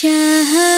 Shah